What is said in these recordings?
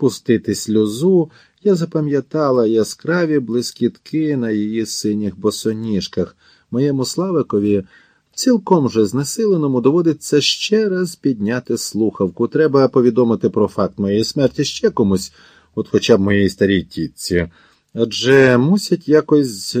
пустити сльозу, я запам'ятала яскраві блискітки на її синіх босоніжках. Моєму Славикові, цілком же знесиленому, доводиться ще раз підняти слухавку. Треба повідомити про факт моєї смерті ще комусь, от хоча б моїй старій тітці. Адже мусять якось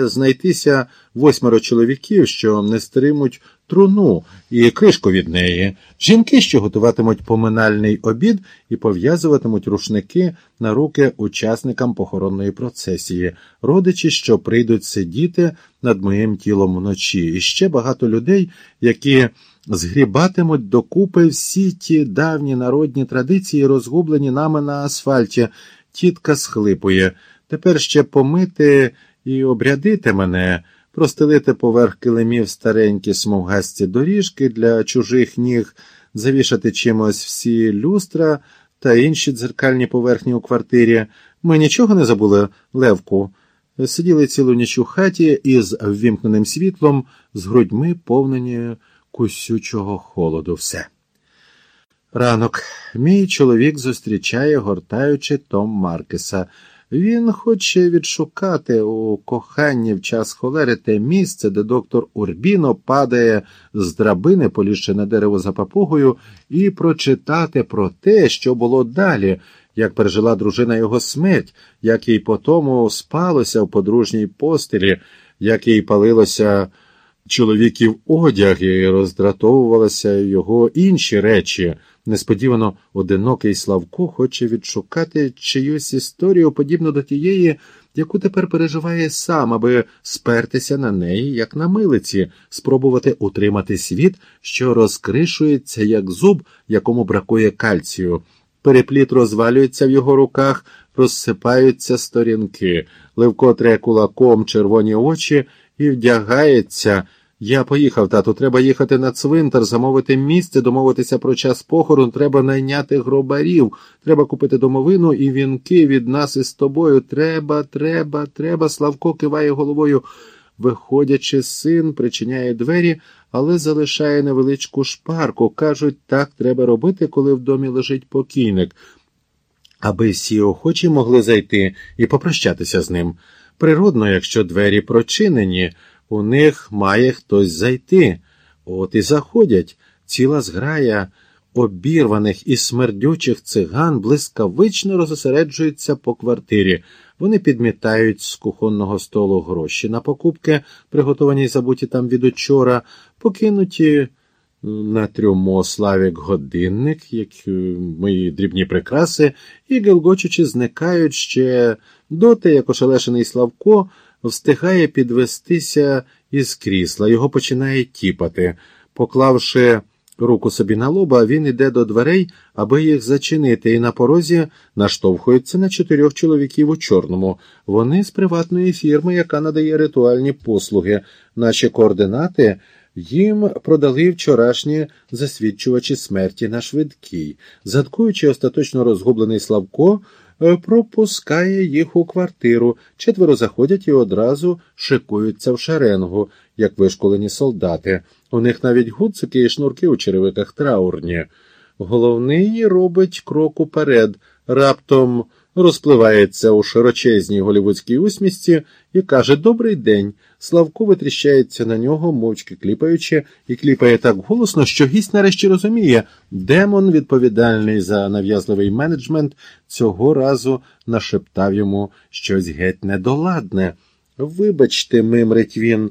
знайтися восьмеро чоловіків, що не стримуть труну і кришку від неї, жінки, що готуватимуть поминальний обід і пов'язуватимуть рушники на руки учасникам похоронної процесії, родичі, що прийдуть сидіти над моїм тілом вночі, і ще багато людей, які згрібатимуть докупи всі ті давні народні традиції, розгублені нами на асфальті. Тітка схлипує. Тепер ще помити і обрядити мене, простелити поверх килимів старенькі смугасті доріжки для чужих ніг, завішати чимось всі люстра та інші дзеркальні поверхні у квартирі. Ми нічого не забули, Левку. Сиділи цілу ніч у хаті із ввімкненим світлом, з грудьми повнені кусючого холоду. Все. Ранок мій чоловік зустрічає, гортаючи Том Маркеса. Він хоче відшукати у коханні в час холери те місце, де доктор Урбіно падає з драбини, поліщене дерево за папугою, і прочитати про те, що було далі, як пережила дружина його смерть, як їй потому спалося в подружній постелі, як їй палилося чоловіків одяг і роздратовувалися його інші речі. Несподівано одинокий Славко хоче відшукати чиюсь історію, подібну до тієї, яку тепер переживає сам, аби спертися на неї, як на милиці, спробувати утримати світ, що розкришується, як зуб, якому бракує кальцію. Перепліт розвалюється в його руках, розсипаються сторінки. Левко тре кулаком червоні очі і вдягається. Я поїхав, тату, треба їхати на цвинтар, замовити місце, домовитися про час похорон, треба найняти гробарів, треба купити домовину і вінки від нас із тобою. Треба, треба, треба. Славко киває головою. Виходячи, син причиняє двері, але залишає невеличку шпарку. Кажуть, так треба робити, коли в домі лежить покійник, аби всі охочі могли зайти і попрощатися з ним. Природно, якщо двері прочинені. У них має хтось зайти. От і заходять ціла зграя обірваних і смердючих циган блискавично розосереджується по квартирі. Вони підмітають з кухонного столу гроші на покупки, приготовані й забуті там від учора, покинуті на трюмо славік годинник, як е, мої дрібні прикраси, і гелгочучи зникають ще доти, як ошелешений Славко встигає підвестися із крісла, його починає тіпати. Поклавши руку собі на лоба, він іде до дверей, аби їх зачинити, і на порозі наштовхується на чотирьох чоловіків у чорному. Вони з приватної фірми, яка надає ритуальні послуги, наші координати. Їм продали вчорашні засвідчувачі смерті на швидкій. Заткуючи остаточно розгублений Славко, пропускає їх у квартиру, четверо заходять і одразу шикуються в шеренгу, як вишколені солдати. У них навіть гуцики і шнурки у черевиках траурні. Головний робить крок уперед, раптом розпливається у широчезній голівудській усмісті і каже Добрий день. Славко витріщається на нього, мовчки кліпаючи, і кліпає так голосно, що гість нарешті розуміє, демон, відповідальний за нав'язливий менеджмент, цього разу нашептав йому щось геть недоладне. Вибачте, мимрить він.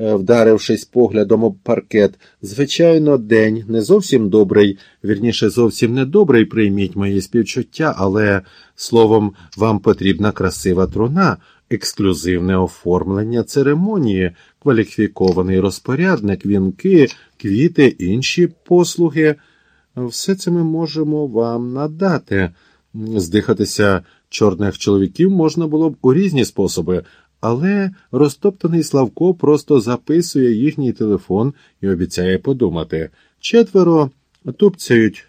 Е, вдарившись поглядом об паркет. Звичайно, день не зовсім добрий, вірніше, зовсім не добрий, прийміть мої співчуття, але, словом, вам потрібна красива труна, ексклюзивне оформлення церемонії, кваліфікований розпорядник, вінки, квіти, інші послуги. Все це ми можемо вам надати. Здихатися чорних чоловіків можна було б у різні способи, але розтоптаний Славко просто записує їхній телефон і обіцяє подумати. Четверо тупцяють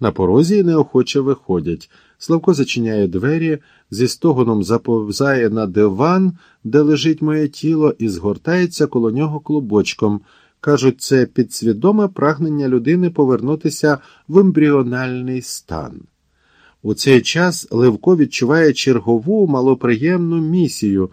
на порозі неохоче виходять. Славко зачиняє двері, зі стогоном заповзає на диван, де лежить моє тіло, і згортається коло нього клубочком. Кажуть, це підсвідоме прагнення людини повернутися в ембріональний стан. У цей час Левко відчуває чергову малоприємну місію